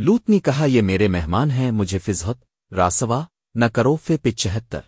لوت نے کہا یہ میرے مہمان ہیں مجھے فضحت راسوا نہ کرو فے پچہتر۔